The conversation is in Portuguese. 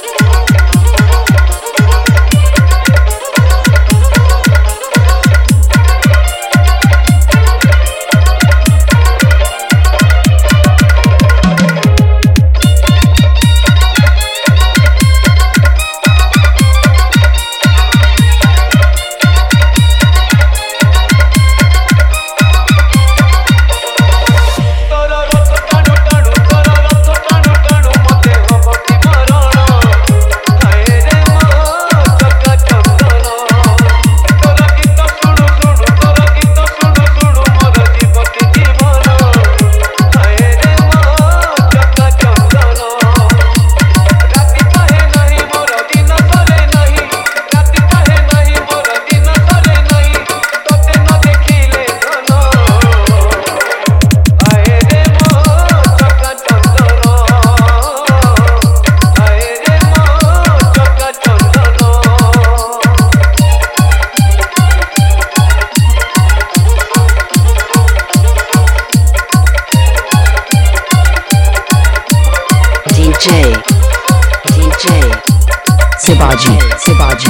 you. Sebadi, Sebadi,